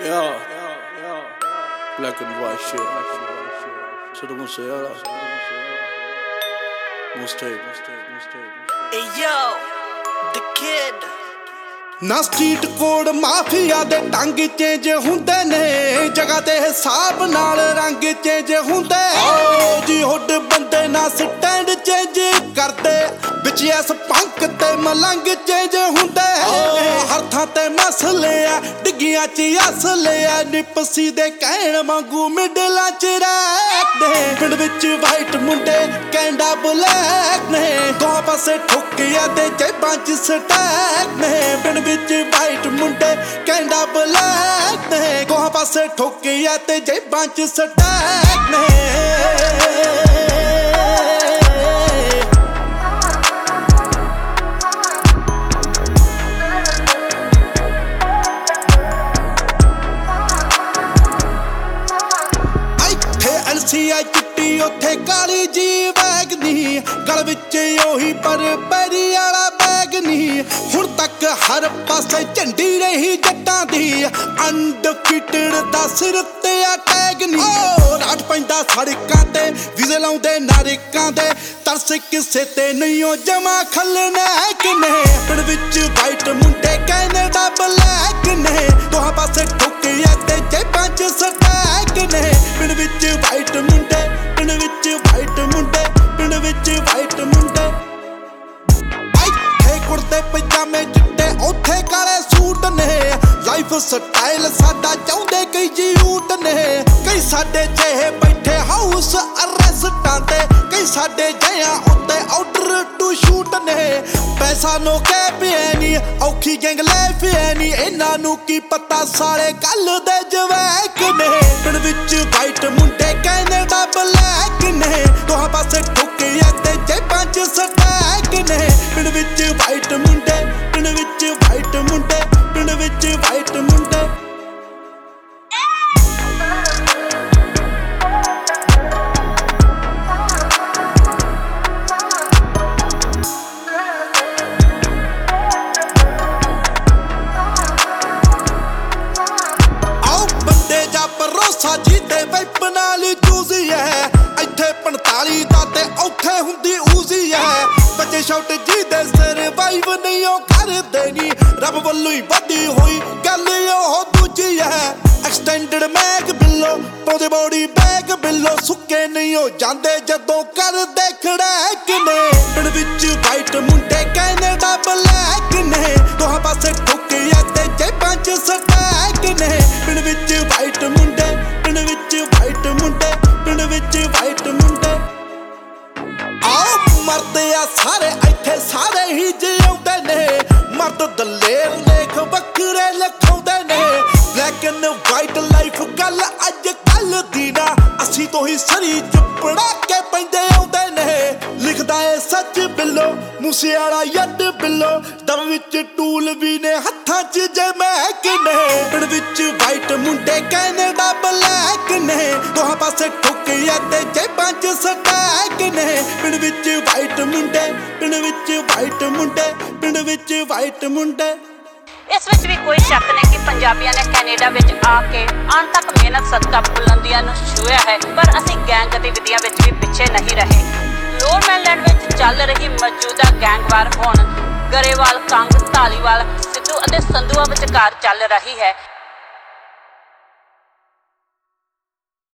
Yeah. Black and white shit. Sido Musayala. Mustache. Hey yo, the kid. ਨਾ street code mafia ਦੇ ਟੰਗ change ਹੁੰਦੇ ਨੇ ਜਗ੍ਹਾ ਤੇ ਹਿਸਾਬ ਨਾਲ ਰੰਗ ਚੇਂਜ ਹੁੰਦੇ ਜੀ ਹੁੱਡ ਬੰਦੇ ਨਾ ਸਟੈਂਡ ਚੇਂਜ ਕਰਦੇ ਐਸ ਪੰਕ ਤੇ ਮਲੰਗ ਚੇਂਜ ਹੁੰਦੇ ਹਰ ਥਾਂ ਤੇ ਮਸਲੇ ਆ ਡਿੱਗੀਆਂ ਚ ਅਸਲੇ ਆ ਨਿਪਸੀ ਦੇ ਕਹਿਣ ਵਾਂਗੂ ਮਿਡਲਾਂ ਚ ਰਹਿਦੇ ਪਿੰਡ ਵਿੱਚ ਵਾਈਟ ਮੁੰਡੇ ਕੈਂਡਾ ਬਲੈਕ ਨੇ ਦੋ ਪਾਸੇ ਠੁੱਕਿਆ ਤੇ ਜੇਬਾਂ ਚ ਸਟੈਕ ਨੇ। ਪਿੰਡ ਵਿੱਚ ਵਾਈਟ ਮੁੰਡੇ ਕੈਂਡਾ ਬਲੈਕ ਨੇ ਦੋ ਪਾਸੇ ਠੁੱਕਿਆ ਤੇ ਜੇਬਾਂ ਚ ਸਟੈਕ ਨੇ। ਬੈਗ ਨਹੀਂ, ਗਲ ਵਿੱਚ ਉਹੀ ਪਰ ਵਾਲਾ ਬੈਗ ਨਹੀਂ। ਹੁਣ ਤੱਕ ਹਰ ਪਾਸੇ ਝੰਡੀ ਰਹੀ ਜੱਟਾਂ ਦੀ। ਅਨਡਿਫੀਟਡ ਦਾ ਸਿਰ ਤੇ ਆ ਟੈਗ ਨਹੀਂ। oh, ਰਾਟ ਪੈਂਦਾ ਸੜਕਾਂ ਤੇ, ਵਿਜ਼ੇ ਲਾਉਂਦੇ ਨਾਰਿਕਾਂ ਦੇ। ਤਰਸ ਕਿਸੇ ਤੇ ਨਹੀਂ, ਉਹ ਜਮਾ ਖਲਨੇ ਕਿਨੇ ਪਿੰਡ ਵਿੱਚ ਵਾਈਟ ਮੁੰਡੇ ਕੈਨੇਡਾ ਬਲੈਕ ਨੇ। ਸਟਾਈਲ ਸਾਡਾ ਚਾਹੁੰਦੇ ਕਈ ਜੀਊਟ ਨੇ। ਕਈ ਸਾਡੇ ਜਿਹੇ ਬੈਠੇ ਹਾਊਸ ਅਰੈਸਟਾਂ ਤੇ। ਕਈ ਸਾਡੇ ਜਿਹਾਂ ਉੱਤੇ ਆਰਡਰ ਟੂ ਸ਼ੂਟ ਨੇ। ਪੈਸਾ ਨੋ ਕਹਿ ਪਿਆ ਨੀ, ਔਖੀ ਗੈਂਗ ਲੈ ਪਿਆ ਨੀ। ਇਹਨਾਂ ਨੂੰ ਕੀ ਪਤਾ ਸਾਲੇ ਕੱਲ ਦੇ ਜਵੈਕ ਨੇ। ਪਿੰਡ ਵਿੱਚ ਵਾਈਟ ਮੁੰਡੇ ਕੈਨੇਡਾ ਬਲੈਕ ਨੇ। ਦੋਹਾਂ ਪਾਸੇ ਠੁੱਕਿਆ ਭਰੋਸਾ ਜੀਤੇ ਵੈਪ ਨਾਲ ਜੂਜ਼ੀ ਐ। ਇੱਥੇ 45 ਦਾ ਤੇ ਔਖੇ ਹੁੰਦੀ ਊਜ਼ੀ ਐ। ਬੱਚੇ ਸ਼ਾਟ ਜੀ ਦੇ ਸਰਵਾਈਵ ਨਹੀਂ, ਉਹ ਕਰਦੇ ਨੀ। ਰੱਬ ਵੱਲੋਂ ਹੀ ਵੱਡੀ ਹੋਈ ਗੱਲ ਉਹ ਦੂਜੀ ਐ। ਐਕਸਟੈਂਡਡ ਮੈਗ ਬਿੱਲੋ ਪਾਉਂਦੇ ਬੋਡੀ ਬੈਗ ਬਿੱਲੋ। ਸੁੱਕੇ ਨਹੀਂ ਹੋ ਜਾਂਦੇ ਜਦੋਂ ਕਰਦੇ ਖੜੈਕ ਨੇ ਪਿੰਡ ਵਿੱਚ ਵਾਈਟ ਤੋਂ ਹੀ ਸਰੀ ਚਪੜਾ ਕੇ ਪੈਂਦੇ ਆਉਂਦੇ ਨੇ। ਲਿਖਦਾ ਏ ਸੱਚ ਬਿੱਲੋ ਮੂਸੇ ਵਾਲਾ ਯੱਡ ਬਿੱਲੋ। ਦਮ ਵਿੱਚ ਟੂਲ ਵੀ ਨੇ ਹੱਥਾਂ 'ਚ ਜੇ ਮੈਂ ਕਿਨੇ। ਪਿੰਡ ਵਿੱਚ ਵਾਈਟ ਮੁੰਡੇ ਕੈਨੇਡਾ ਬਲੈਕ ਨੇ। ਦੋਹਾਂ ਪਾਸੇ ਠੁੱਕਿਆ ਤੇ ਜੇਬਾਂ 'ਚ ਸਟੈਕ ਨੇ। ਪਿੰਡ ਵਿੱਚ ਵਾਈਟ ਮੁੰਡੇ, ਪਿੰਡ ਵਿੱਚ ਵਾਈਟ ਮੁੰਡੇ, ਪਿੰਡ ਵਿੱਚ ਵਾਈਟ ਮੁੰਡੇ। ਇਸ ਵਿੱਚ ਵੀ ਕੋਈ ਸ਼ੱਕ ਨਹੀਂ ਕਿ ਪੰਜਾਬੀਆਂ ਨੇ ਕੈਨੇਡਾ ਵਿੱਚ ਆ ਕੇ ਅਣਥੱਕ ਮਿਹਨਤ ਸਦਕਾ ਬੁਲੰਦੀਆਂ ਨੂੰ ਛੂਹਿਆ ਹੈ, ਪਰ ਅਸੀਂ ਗੈਂਗ ਗਤੀਵਿਧੀਆਂ ਵਿੱਚ ਵੀ ਪਿੱਛੇ ਨਹੀਂ ਰਹੇ। ਲੋਰਮੈਨਲੈਂਡ ਵਿੱਚ ਚੱਲ ਰਹੀ ਮੌਜੂਦਾ ਗੈਂਗਵਾਰ ਹੁਣ ਗਰੇਵਾਲ, ਕੰਗ, ਧਾਲੀਵਾਲ, ਸਿੱਧੂ ਅਤੇ ਸੰਧੂਆ ਵਿਚਕਾਰ ਚੱਲ ਰਹੀ ਹੈ।